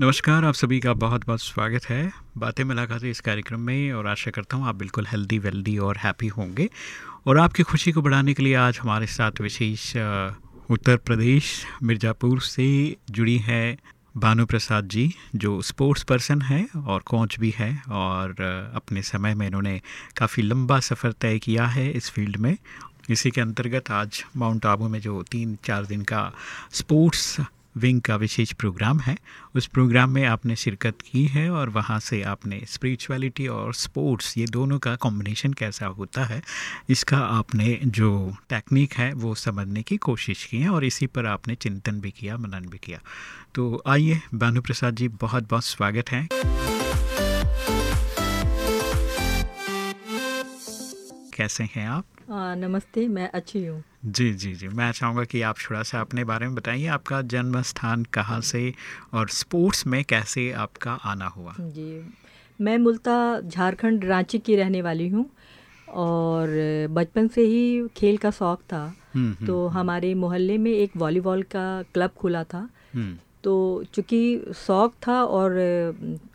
नमस्कार, आप सभी का बहुत बहुत स्वागत है। बातें मुलाकात इस कार्यक्रम में और आशा करता हूँ आप बिल्कुल हेल्दी वेल्दी और हैप्पी होंगे। और आपकी खुशी को बढ़ाने के लिए आज हमारे साथ विशेष उत्तर प्रदेश, मिर्ज़ापुर से जुड़ी है भानु प्रसाद जी, जो स्पोर्ट्स पर्सन है और कोच भी है और अपने समय में इन्होंने काफ़ी लंबा सफ़र तय किया है इस फ़ील्ड में। इसी के अंतर्गत आज माउंट आबू में जो तीन चार दिन का स्पोर्ट्स विंग का विशेष प्रोग्राम है। उस प्रोग्राम में आपने शिरकत की है और वहाँ से आपने स्पिरिचुअलिटी और स्पोर्ट्स ये दोनों का कॉम्बिनेशन कैसा होता है, इसका आपने जो टेक्निक है वो समझने की कोशिश की है और इसी पर आपने चिंतन भी किया, मनन भी किया। तो आइए भानु प्रसाद जी बहुत बहुत स्वागत है। कैसे हैं आप? आ, नमस्ते मैं अच्छी हूँ। जी जी जी। मैं चाहूँगा कि आप थोड़ा सा अपने बारे में बताइए आपका जन्म स्थान कहाँ से और स्पोर्ट्स में कैसे आपका आना हुआ? जी। मैं मूलतः झारखंड रांची की रहने वाली हूँ और बचपन से ही खेल का शौक़ था। हम्म, हम्म, तो हम्म। हमारे मोहल्ले में एक वॉलीबॉल का क्लब खुला था। तो चूँकि शौक़ था और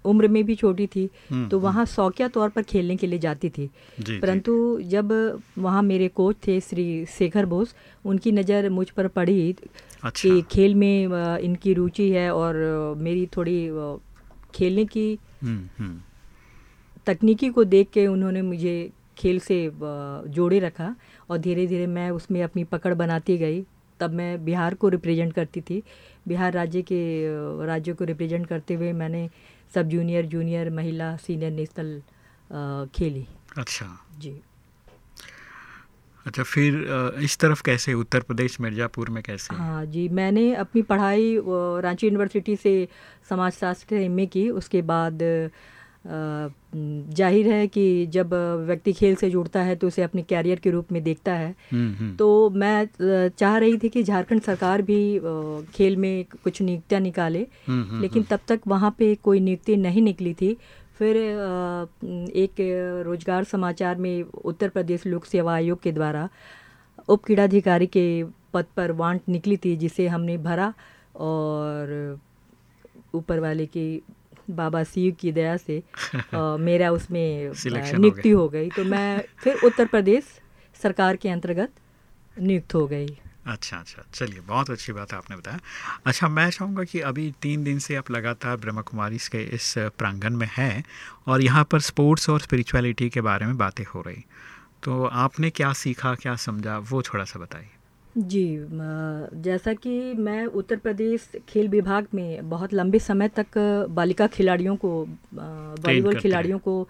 उम्र में भी छोटी थी हम्म, तो हम्म। वहाँ शौकिया तौर पर खेलने के लिए जाती थी परंतु जब वहाँ मेरे कोच थे श्री शेखर बोस उनकी नज़र मुझ पर पड़ी अच्छा। कि खेल में इनकी रुचि है और मेरी थोड़ी खेलने की हम्म, तकनीकी को देख के उन्होंने मुझे खेल से जोड़े रखा और धीरे धीरे मैं उसमें अपनी पकड़ बनाती गई तब मैं बिहार को रिप्रेजेंट करती थी। बिहार राज्य के राज्यों को रिप्रेजेंट करते हुए मैंने सब जूनियर जूनियर महिला सीनियर नेशनल खेली। अच्छा। जी। अच्छा फिर इस तरफ़ कैसे? उत्तर प्रदेश मिर्ज़ापुर में कैसे? हाँ जी मैंने अपनी पढ़ाई रांची यूनिवर्सिटी से समाजशास्त्र एमए की उसके बाद ज़ाहिर है कि जब व्यक्ति खेल से जुड़ता है तो उसे अपने कैरियर के रूप में देखता है। हम्म, हम्म। तो मैं चाह रही थी कि झारखंड सरकार भी खेल में कुछ नियुक्तियाँ निकाले हम्म, लेकिन तब तक वहाँ पे कोई नियुक्ति नहीं निकली थी। फिर एक रोज़गार समाचार में उत्तर प्रदेश लोक सेवा आयोग के द्वारा उप क्रीड़ाधिकारी के पद पर वांट निकली थी जिसे हमने भरा और ऊपर वाले की बाबा शिव की दया से आ, मेरा उसमें नियुक्ति हो हो गई। तो मैं फिर उत्तर प्रदेश सरकार के अंतर्गत नियुक्त हो गई। अच्छा अच्छा। चलिए बहुत अच्छी बात आपने बताया। अच्छा मैं चाहूँगा कि अभी तीन दिन से आप लगातार ब्रह्मा कुमारी के इस प्रांगण में हैं और यहाँ पर स्पोर्ट्स और स्पिरिचुअलिटी के बारे में बातें हो रही। तो आपने क्या सीखा क्या समझा वो थोड़ा सा बताइए। जी जैसा कि मैं उत्तर प्रदेश खेल विभाग में बहुत लंबे समय तक बालिका खिलाड़ियों को वॉलीबॉल खिलाड़ियों को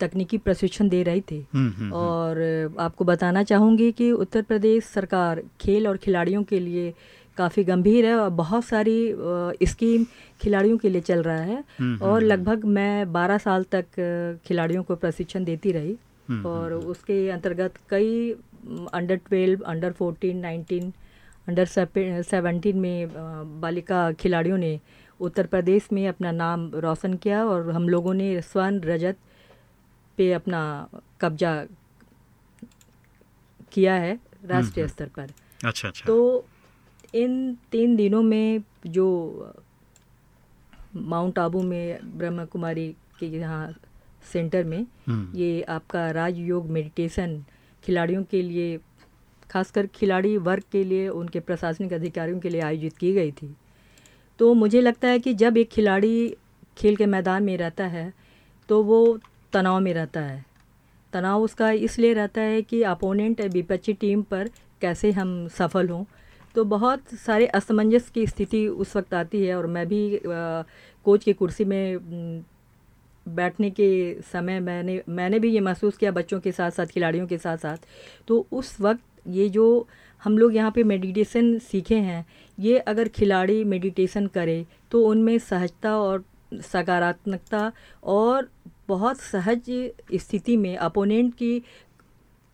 तकनीकी प्रशिक्षण दे रही थी। हम्म, हम्म, हम्म। और आपको बताना चाहूँगी कि उत्तर प्रदेश सरकार खेल और खिलाड़ियों के लिए काफ़ी गंभीर है और बहुत सारी स्कीम खिलाड़ियों के लिए चल रहा है। और लगभग मैं 12 साल तक खिलाड़ियों को प्रशिक्षण देती रही और उसके अंतर्गत कई under twelve under fourteen nineteen under seventeen में बालिका खिलाड़ियों ने उत्तर प्रदेश में अपना नाम रोशन किया और हम लोगों ने स्वर्ण रजत पे अपना कब्जा किया है राष्ट्रीय हम्म, हम्म। स्तर पर अच्छा अच्छा तो इन तीन दिनों में जो माउंट आबू में ब्रह्म कुमारी के यहाँ सेंटर में हम्म। ये आपका राजयोग मेडिटेशन खिलाड़ियों के लिए खासकर खिलाड़ी वर्ग के लिए उनके प्रशासनिक अधिकारियों के लिए आयोजित की गई थी। तो मुझे लगता है कि जब एक खिलाड़ी खेल के मैदान में रहता है तो वो तनाव में रहता है। तनाव उसका इसलिए रहता है कि अपोनेंट विपक्षी टीम पर कैसे हम सफल हों। तो बहुत सारे असमंजस की स्थिति उस वक्त आती है और मैं भी आ, कोच की कुर्सी में बैठने के समय मैंने मैंने भी ये महसूस किया बच्चों के साथ साथ, खिलाड़ियों के साथ साथ। तो उस वक्त ये जो हम लोग यहाँ पे मेडिटेशन सीखे हैं, ये अगर खिलाड़ी मेडिटेशन करे तो उनमें सहजता और सकारात्मकता और बहुत सहज स्थिति में अपोनेंट की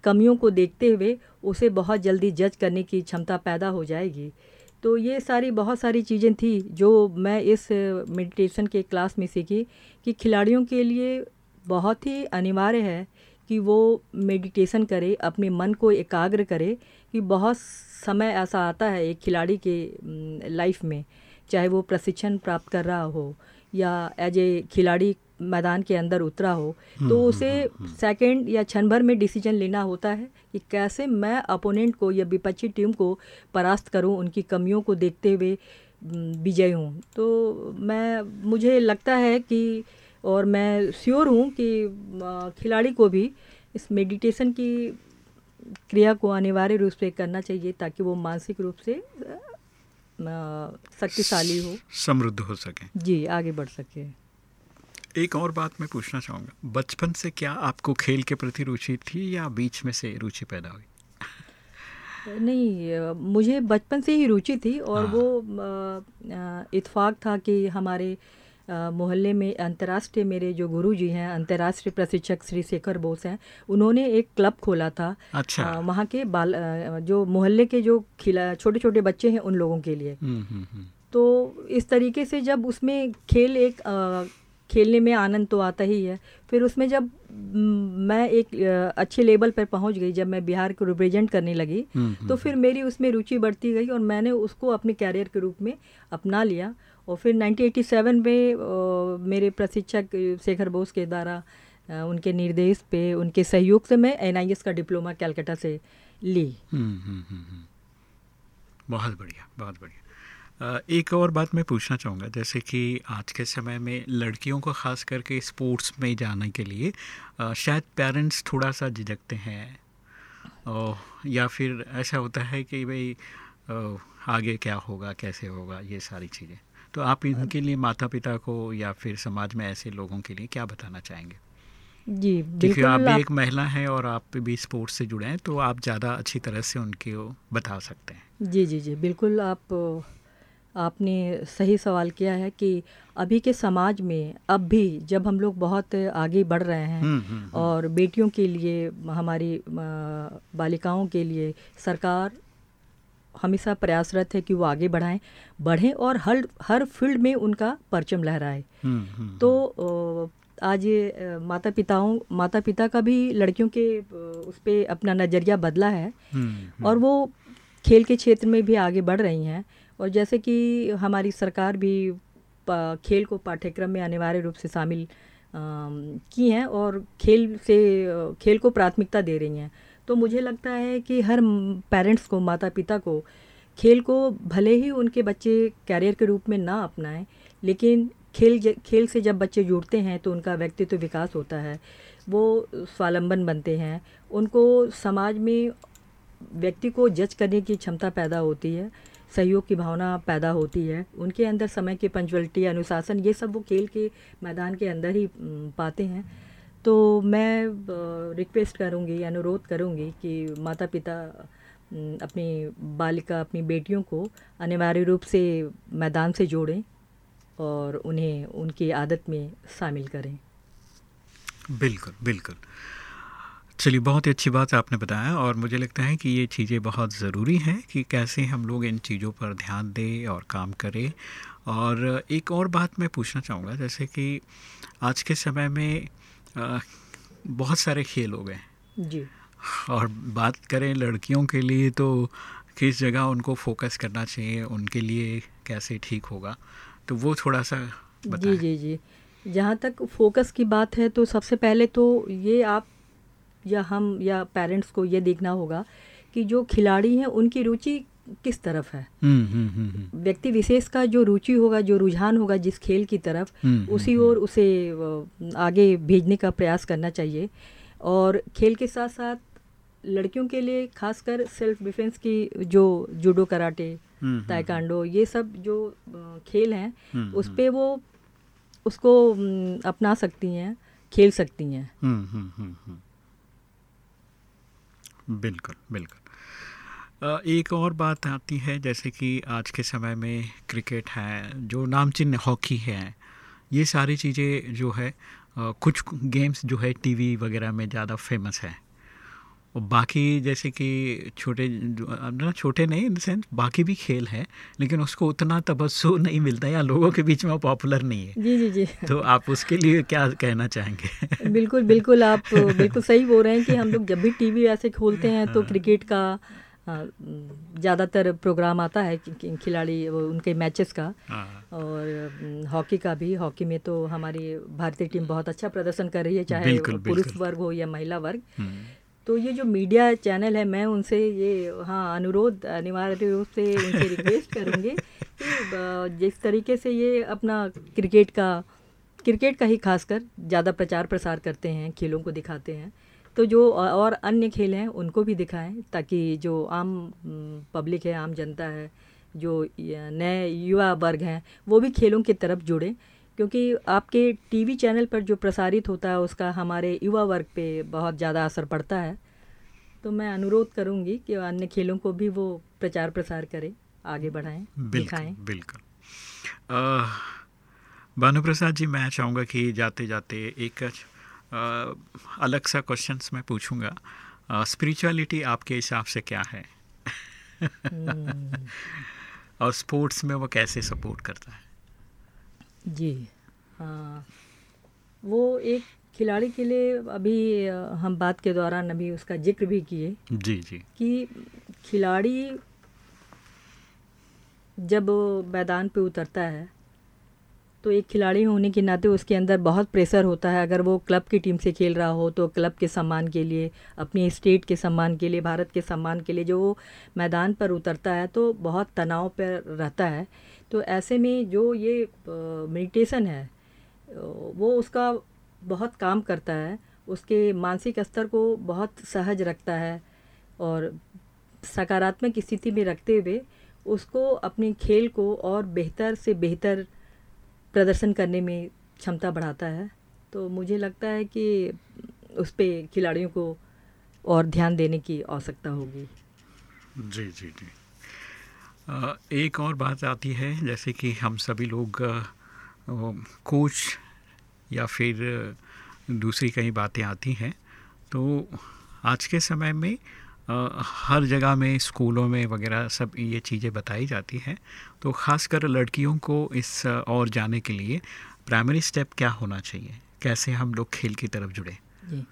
कमियों को देखते हुए उसे बहुत जल्दी जज करने की क्षमता पैदा हो जाएगी। तो ये सारी बहुत सारी चीज़ें थी जो मैं इस मेडिटेशन के क्लास में सीखी कि खिलाड़ियों के लिए बहुत ही अनिवार्य है कि वो मेडिटेशन करे, अपने मन को एकाग्र करे कि बहुत समय ऐसा आता है एक खिलाड़ी के लाइफ में, चाहे वो प्रशिक्षण प्राप्त कर रहा हो या एज ए खिलाड़ी मैदान के अंदर उतरा हो हम्म, तो हम्म, उसे सेकंड या क्षण भर में डिसीज़न लेना होता है कि कैसे मैं अपोनेंट को या विपक्षी टीम को परास्त करूँ उनकी कमियों को देखते हुए विजय हूँ। तो मैं मुझे लगता है कि और मैं श्योर हूँ कि खिलाड़ी को भी इस मेडिटेशन की क्रिया को अनिवार्य रूप से करना चाहिए ताकि वो मानसिक रूप से शक्तिशाली हो। समृद्ध हो सके। जी आगे बढ़ सके। एक और बात मैं पूछना चाहूँगा बचपन से क्या आपको खेल के प्रति रुचि थी या बीच में से रुचि पैदा हुई नहीं मुझे बचपन से ही रुचि थी और हाँ। वो इतफाक़ था कि हमारे मोहल्ले में अंतर्राष्ट्रीय मेरे जो गुरु जी हैं अंतर्राष्ट्रीय प्रशिक्षक श्री शेखर बोस हैं उन्होंने एक क्लब खोला था अच्छा वहाँ के बाल जो मोहल्ले के जो खिला छोटे छोटे बच्चे हैं उन लोगों के लिए हम्म, हम्म, हम्म। तो इस तरीके से जब उसमें खेल एक खेलने में आनंद तो आता ही है। फिर उसमें जब मैं एक अच्छे लेवल पर पहुँच गई जब मैं बिहार को रिप्रेजेंट करने लगी तो फिर मेरी उसमें रुचि बढ़ती गई और मैंने उसको अपने कैरियर के रूप में अपना लिया। और फिर 1987 में मेरे प्रशिक्षक शेखर बोस के द्वारा उनके निर्देश पे उनके सहयोग से मैं एनआईएस का डिप्लोमा कैलकाटा से ली। हम्म, हम्म, हम्म, बहुत बढ़िया बहुत बढ़िया। एक और बात मैं पूछना चाहूँगा। जैसे कि आज के समय में लड़कियों को ख़ास करके स्पोर्ट्स में जाने के लिए शायद पेरेंट्स थोड़ा सा झिझकते हैं। या फिर ऐसा होता है कि भाई आगे क्या होगा कैसे होगा ये सारी चीज़ें। तो आप इनके लिए माता पिता को या फिर समाज में ऐसे लोगों के लिए क्या बताना चाहेंगे? जी क्योंकि आप भी एक महिला हैं और आप भी स्पोर्ट्स से जुड़े हैं तो आप ज़्यादा अच्छी तरह से उनके बता सकते हैं। जी जी जी बिल्कुल आप आपने सही सवाल किया है कि अभी के समाज में अब भी जब हम लोग बहुत आगे बढ़ रहे हैं हम्म, हम्म, हम्म। और बेटियों के लिए हमारी बालिकाओं के लिए सरकार हमेशा प्रयासरत है कि वो आगे बढ़ाएँ बढ़ें और हर हर फ़ील्ड में उनका परचम लहराए। तो आज ये माता पिताओं माता पिता का भी लड़कियों के उस पर अपना नज़रिया बदला है और वो खेल के क्षेत्र में भी आगे बढ़ रही हैं। और जैसे कि हमारी सरकार भी खेल को पाठ्यक्रम में अनिवार्य रूप से शामिल की हैं और खेल से खेल को प्राथमिकता दे रही हैं। तो मुझे लगता है कि हर पेरेंट्स को माता पिता को खेल को भले ही उनके बच्चे कैरियर के रूप में ना अपनाएँ, लेकिन खेल खेल से जब बच्चे जुड़ते हैं तो उनका व्यक्तित्व विकास होता है। वो स्वावलंबन बनते हैं। उनको समाज में व्यक्ति को जज करने की क्षमता पैदा होती है। सहयोग की भावना पैदा होती है। उनके अंदर समय की पंचुअलिटी अनुशासन, ये सब वो खेल के मैदान के अंदर ही पाते हैं। तो मैं रिक्वेस्ट करूँगी, अनुरोध करूँगी कि माता पिता अपनी बालिका, अपनी बेटियों को अनिवार्य रूप से मैदान से जोड़ें और उन्हें उनकी आदत में शामिल करें। बिल्कुल बिल्कुल। चलिए बहुत ही अच्छी बात आपने बताया और मुझे लगता है कि ये चीज़ें बहुत ज़रूरी हैं कि कैसे हम लोग इन चीज़ों पर ध्यान दें और काम करें। और एक और बात मैं पूछना चाहूँगा जैसे कि आज के समय में आ, बहुत सारे खेल हो गए। जी। और बात करें लड़कियों के लिए तो किस जगह उनको फोकस करना चाहिए उनके लिए कैसे ठीक होगा? तो वो थोड़ा सा जी जी जी। जहाँ तक फोकस की बात है तो सबसे पहले तो ये आप या हम या पेरेंट्स को ये देखना होगा कि जो खिलाड़ी हैं उनकी रुचि किस तरफ़ है। हम्म, हम्म, हम्म, व्यक्ति विशेष का जो रुचि होगा जो रुझान होगा जिस खेल की तरफ़ उसी ओर उसे आगे भेजने का प्रयास करना चाहिए। और खेल के साथ साथ लड़कियों के लिए खासकर सेल्फ डिफेंस की जो जूडो कराटे ताइकांडो ये सब जो खेल हैं उस पर वो उसको अपना सकती हैं खेल सकती हैं। बिल्कुल बिल्कुल। एक और बात आती है, जैसे कि आज के समय में क्रिकेट है, जो नामचिन हॉकी है, ये सारी चीज़ें जो है कुछ गेम्स जो है टीवी वगैरह में ज़्यादा फ़ेमस है। और बाकी जैसे कि छोटे ना छोटे नहीं इन सेंस बाकी भी खेल है लेकिन उसको उतना तबस्सु नहीं मिलता या लोगों के बीच में पॉपुलर नहीं है जी जी जी तो आप उसके लिए क्या कहना चाहेंगे बिल्कुल बिल्कुल आप बिल्कुल सही बोल रहे हैं कि हम लोग जब भी टीवी ऐसे खोलते हैं तो। क्रिकेट का हाँ ज़्यादातर प्रोग्राम आता है खिलाड़ी उनके मैचेस का हाँ। और हॉकी का भी हॉकी में तो हमारी भारतीय टीम बहुत अच्छा प्रदर्शन कर रही है चाहे पुरुष वर्ग हो या महिला वर्ग हम्म। तो ये जो मीडिया चैनल है, मैं उनसे ये हाँ अनुरोध, अनिवार्य रूप से उनसे रिक्वेस्ट करूँगी कि जिस तरीके से ये अपना क्रिकेट का क्रिकेट का ही खासकर ज़्यादा प्रचार प्रसार करते हैं, खेलों को दिखाते हैं तो जो और अन्य खेल हैं, उनको भी दिखाएँ, ताकि जो आम पब्लिक है, आम जनता है, जो नए युवा वर्ग हैं, वो भी खेलों की तरफ़ जुड़े क्योंकि आपके टीवी चैनल पर जो प्रसारित होता है उसका हमारे युवा वर्ग पे बहुत ज़्यादा असर पड़ता है। तो मैं अनुरोध करूँगी कि अन्य खेलों को भी वो प्रचार प्रसार करें आगे बढ़ाएँ दिखाएँ। बिल्कुल। भानु प्रसाद जी मैं चाहूँगा कि जाते जाते एक आ, अलग सा क्वेश्चंस मैं पूछूँगा। स्पिरिचुअलिटी आपके हिसाब से क्या है? hmm. और स्पोर्ट्स में वो कैसे सपोर्ट करता है? जी। हाँ। वो एक खिलाड़ी के लिए अभी हम बात के दौरान अभी उसका ज़िक्र भी किए। जी जी। कि खिलाड़ी जब मैदान पे उतरता है तो एक खिलाड़ी होने के नाते उसके अंदर बहुत प्रेशर होता है। अगर वो क्लब की टीम से खेल रहा हो तो क्लब के सम्मान के लिए, अपने स्टेट के सम्मान के लिए, भारत के सम्मान के लिए जो वो मैदान पर उतरता है तो बहुत तनाव पर रहता है। तो ऐसे में जो ये मेडिटेशन है वो उसका बहुत काम करता है। उसके मानसिक स्तर को बहुत सहज रखता है और सकारात्मक स्थिति में रखते हुए उसको अपने खेल को और बेहतर से बेहतर प्रदर्शन करने में क्षमता बढ़ाता है। तो मुझे लगता है कि उस पर खिलाड़ियों को और ध्यान देने की आवश्यकता होगी। जी जी जी। एक और बात आती है, जैसे कि हम सभी लोग कोच या फिर दूसरी कई बातें आती हैं तो आज के समय में हर जगह में स्कूलों में वगैरह सब ये चीज़ें बताई जाती हैं। तो ख़ासकर लड़कियों को इस और जाने के लिए प्राइमरी स्टेप क्या होना चाहिए? कैसे हम लोग खेल की तरफ़ जुड़े? जी।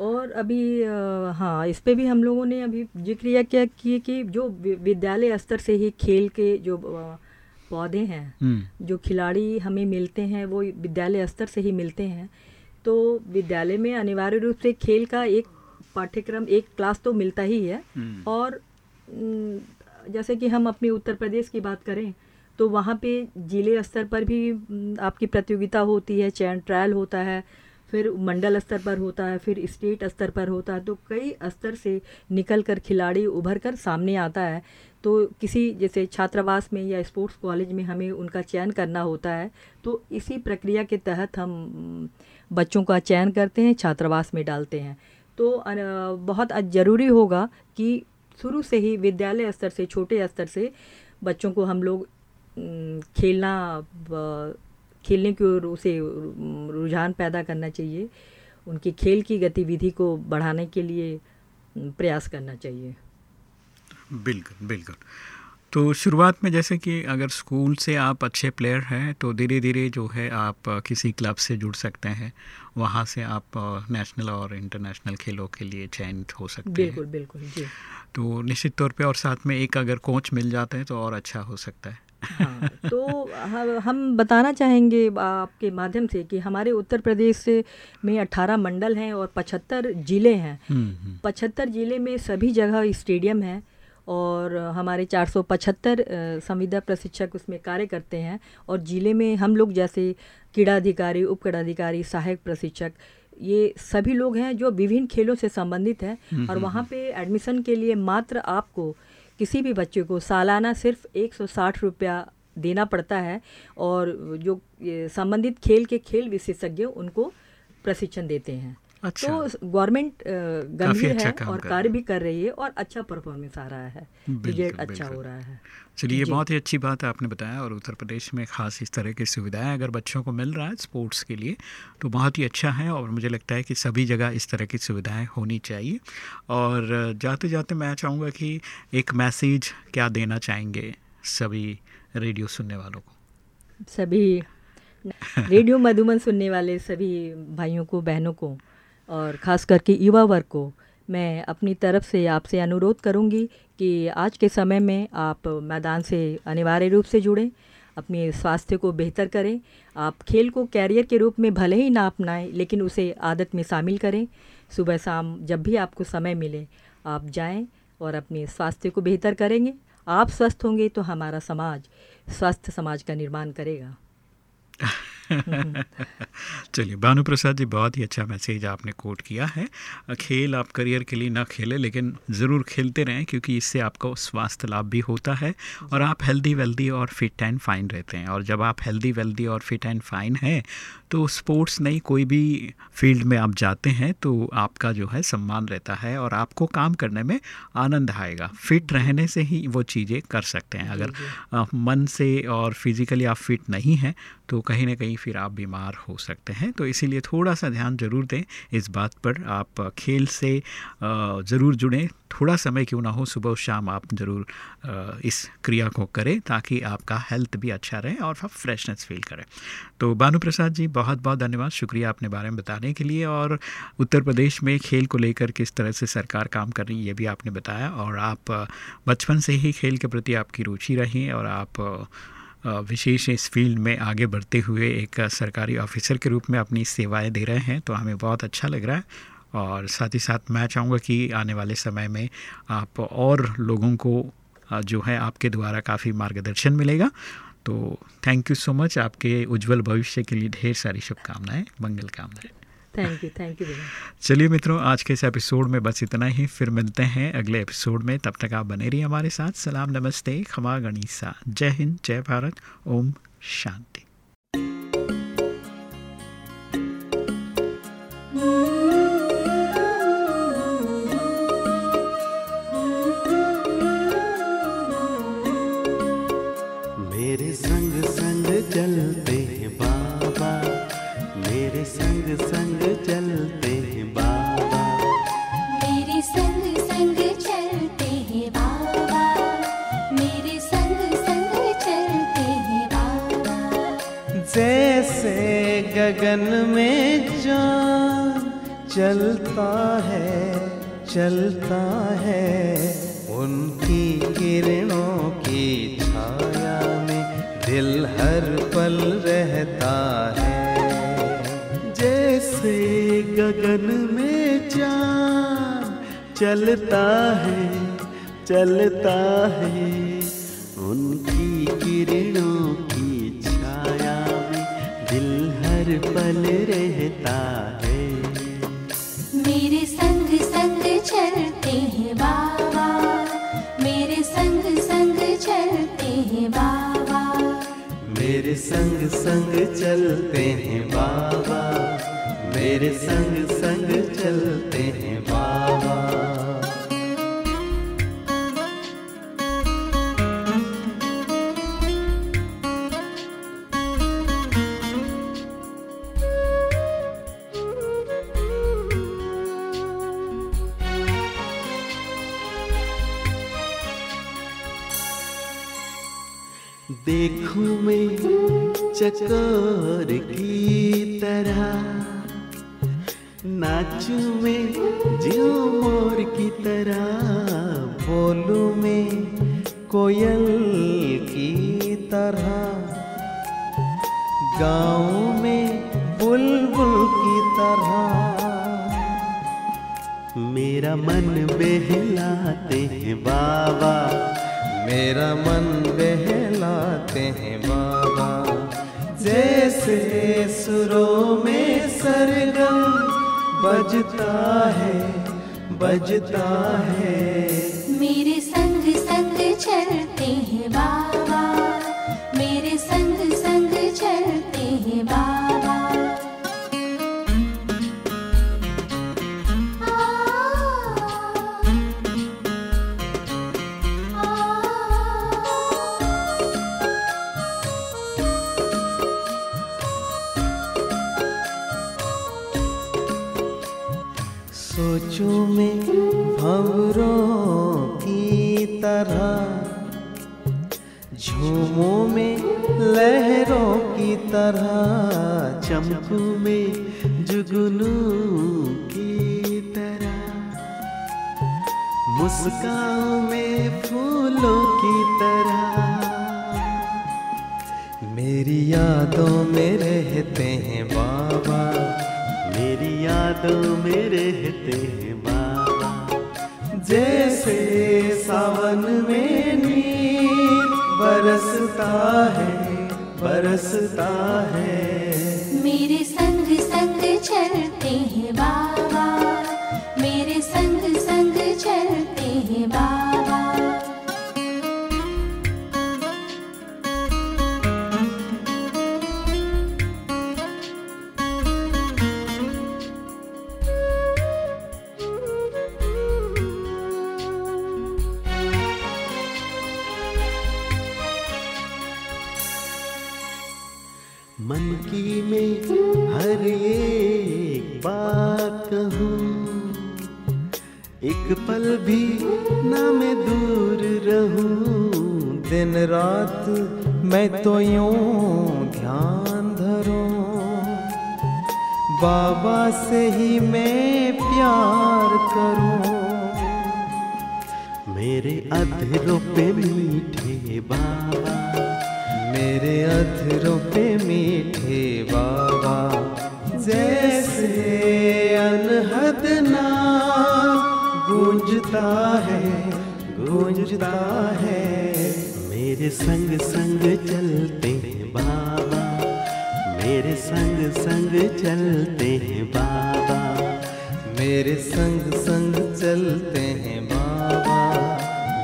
और अभी आ, हाँ इस पर भी हम लोगों ने अभी ज़िक्र यह किया किए कि जो विद्यालय स्तर से ही खेल के जो पौधे हैं। जो खिलाड़ी हमें मिलते हैं वो विद्यालय स्तर से ही मिलते हैं। तो विद्यालय में अनिवार्य रूप से खेल का एक पाठ्यक्रम एक क्लास तो मिलता ही है। हम्म। और जैसे कि हम अपने उत्तर प्रदेश की बात करें तो वहाँ पे ज़िले स्तर पर भी आपकी प्रतियोगिता होती है चयन ट्रायल होता है फिर मंडल स्तर पर होता है फिर स्टेट स्तर पर होता है तो कई स्तर से निकल कर खिलाड़ी उभर कर सामने आता है। तो किसी जैसे छात्रावास में या स्पोर्ट्स कॉलेज में हमें उनका चयन करना होता है तो इसी प्रक्रिया के तहत हम बच्चों का चयन करते हैं छात्रावास में डालते हैं। तो बहुत ज़रूरी होगा कि शुरू से ही विद्यालय स्तर से, छोटे स्तर से बच्चों को हम लोग खेलना खेलने की ओर उसे, रुझान पैदा करना चाहिए। उनकी खेल की गतिविधि को बढ़ाने के लिए प्रयास करना चाहिए। बिल्कुल बिल्कुल। तो शुरुआत में जैसे कि अगर स्कूल से आप अच्छे प्लेयर हैं तो धीरे धीरे जो है आप किसी क्लब से जुड़ सकते हैं। वहाँ से आप नेशनल और इंटरनेशनल खेलों के लिए चयनित हो सकते बिल्कुल, हैं। बिल्कुल बिल्कुल जी। तो निश्चित तौर पे और साथ में एक अगर कोच मिल जाते हैं तो और अच्छा हो सकता है। हाँ, तो हम बताना चाहेंगे आपके माध्यम से कि हमारे उत्तर प्रदेश में 18 मंडल हैं और 75 ज़िले हैं। 75 हम्म, हम्म। ज़िले में सभी जगह स्टेडियम है। और हमारे 475 संविदा प्रशिक्षक उसमें कार्य करते हैं और ज़िले में हम लोग जैसे क्रीड़ाधिकारी उप क्रीड़ाधिकारी सहायक प्रशिक्षक ये सभी लोग हैं जो विभिन्न खेलों से संबंधित हैं हम्म, और हम्म, वहाँ हम्म। पे एडमिशन के लिए मात्र आपको किसी भी बच्चे को सालाना सिर्फ़ एक सौ साठ रुपया देना पड़ता है और जो संबंधित खेल के खेल विशेषज्ञ उनको प्रशिक्षण देते हैं अच्छा। तो गवर्नमेंट गंभीर अच्छा है और कार्य भी कर रही है और अच्छा परफॉर्मेंस आ रहा है। रिज़ल्ट अच्छा हो रहा है। चलिए बहुत ही अच्छी बात है आपने बताया और उत्तर प्रदेश में ख़ास इस तरह की सुविधाएँ अगर बच्चों को मिल रहा है स्पोर्ट्स के लिए तो बहुत ही अच्छा है और मुझे लगता है कि सभी जगह इस तरह की सुविधाएँ होनी चाहिए। और जाते जाते मैं चाहूँगा कि एक मैसेज क्या देना चाहेंगे सभी रेडियो सुनने वालों को? सभी रेडियो मधुमन सुनने वाले सभी भाइयों को बहनों को और ख़ास करके युवा वर्ग को, मैं अपनी तरफ़ से आपसे अनुरोध करूँगी कि आज के समय में आप मैदान से अनिवार्य रूप से जुड़ें, अपने स्वास्थ्य को बेहतर करें, आप खेल को कैरियर के रूप में भले ही ना अपनाएँ, लेकिन उसे आदत में शामिल करें। सुबह शाम जब भी आपको समय मिले, आप जाएँ और अपने स्वास्थ्य को बेहतर करेंगे। आप स्वस्थ होंगे तो हमारा समाज, स्वस्थ समाज का निर्माण करेगा। चलिए भानु प्रसाद जी, बहुत ही अच्छा मैसेज आपने कोट किया है। खेल आप करियर के लिए ना खेलें, लेकिन ज़रूर खेलते रहें, क्योंकि इससे आपको स्वास्थ्य लाभ भी होता है और आप हेल्दी वेल्दी और फिट एंड फाइन रहते हैं। और जब आप हेल्दी वेल्दी और फिट एंड फाइन हैं तो स्पोर्ट्स नहीं कोई भी फ़ील्ड में आप जाते हैं तो आपका जो है सम्मान रहता है और आपको काम करने में आनंद आएगा। फिट रहने से ही वो चीज़ें कर सकते हैं। अगर मन से और फिज़िकली आप फिट नहीं हैं तो कहीं ना कहीं फिर आप बीमार हो सकते हैं। तो इसीलिए थोड़ा सा ध्यान ज़रूर दें इस बात पर। आप खेल से ज़रूर जुड़ें। थोड़ा समय क्यों ना हो सुबह शाम आप ज़रूर इस क्रिया को करें ताकि आपका हेल्थ भी अच्छा रहे और आप फ्रेशनेस फील करें। तो भानु प्रसाद जी बहुत बहुत धन्यवाद। शुक्रिया अपने बारे में बताने के लिए और उत्तर प्रदेश में खेल को लेकर किस तरह से सरकार काम कर रही है, ये भी आपने बताया और आप बचपन से ही खेल के प्रति आपकी रुचि रही और आप विशेष इस फ़ील्ड में आगे बढ़ते हुए एक सरकारी ऑफिसर के रूप में अपनी सेवाएँ दे रहे हैं तो हमें बहुत अच्छा लग रहा है। और साथ ही साथ मैं चाहूँगा कि आने वाले समय में आप और लोगों को जो है आपके द्वारा काफ़ी मार्गदर्शन मिलेगा। तो थैंक यू सो मच आपके उज्जवल भविष्य के लिए ढेर सारी शुभकामनाएँ मंगल कामनाएँ। थैंक यू थैंक यू चलिए मित्रों आज के इस एपिसोड में बस इतना ही। फिर मिलते हैं अगले एपिसोड में। तब तक आप बने रहिए हमारे साथ। सलाम नमस्ते। खमा गणिसा। जय हिंद जय भारत। ओम शांति। गगन में जान चलता है चलता है। उनकी किरणों की छाया में दिल हर पल रहता है। जैसे गगन में जान चलता है चलता है। उनकी किरणों पल रहता है। मेरे संग संग चलते हैं बाबा। मेरे संग संग चलते हैं बाबा। मेरे संग संग चलते हैं बाबा। मेरे संग संग चलते हैं बाबा। मैं जो मोर की तरह बोलूँ मैं, कोयल की तरह। गाँव में बुलबुल की तरह। मेरा मन बहलाते हैं बाबा, मेरा मन बहलाते हैं बाबा। जैसे सुरों में सरगम बजता है बजता है। मेरे संग संग चलते हैं बाबा हैं बाबा। मेरी यादों में रहते हैं बाबा। जैसे सावन में नीर बरसता है बरसता है। मेरे संग संग चलते हैं बाबा। मन की में हर एक बात कहूँ। एक पल भी ना मैं दूर रहूँ। दिन रात मैं तो यूँ ध्यान धरूं। बाबा से ही मैं प्यार करूँ। मेरे अधरों पे मीठे बाबा। मेरे अधरों पे मीठे बाबा, जैसे अनहद नाम गूंजता है गूंजता है। मेरे संग संग चलते हैं बाबा, मेरे संग संग चलते हैं बाबा, मेरे संग संग चलते हैं बाबा,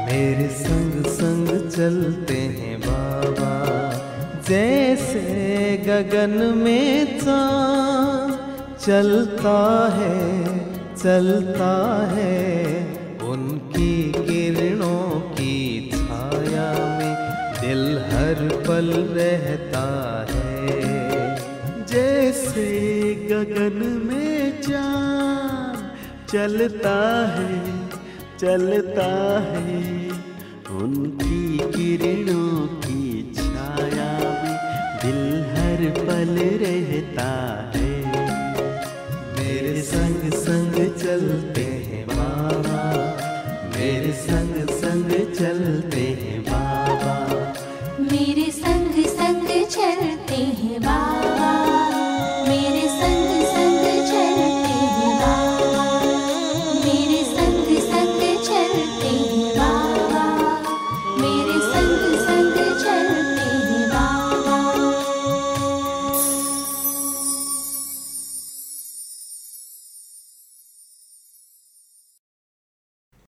मेरे संग संग चलते हैं बाबा। जैसे गगन में चाँद चलता है चलता है। उनकी किरणों की छाया में दिल हर पल रहता है। जैसे गगन में चाँद चलता है चलता है। उनकी किरणों மலரே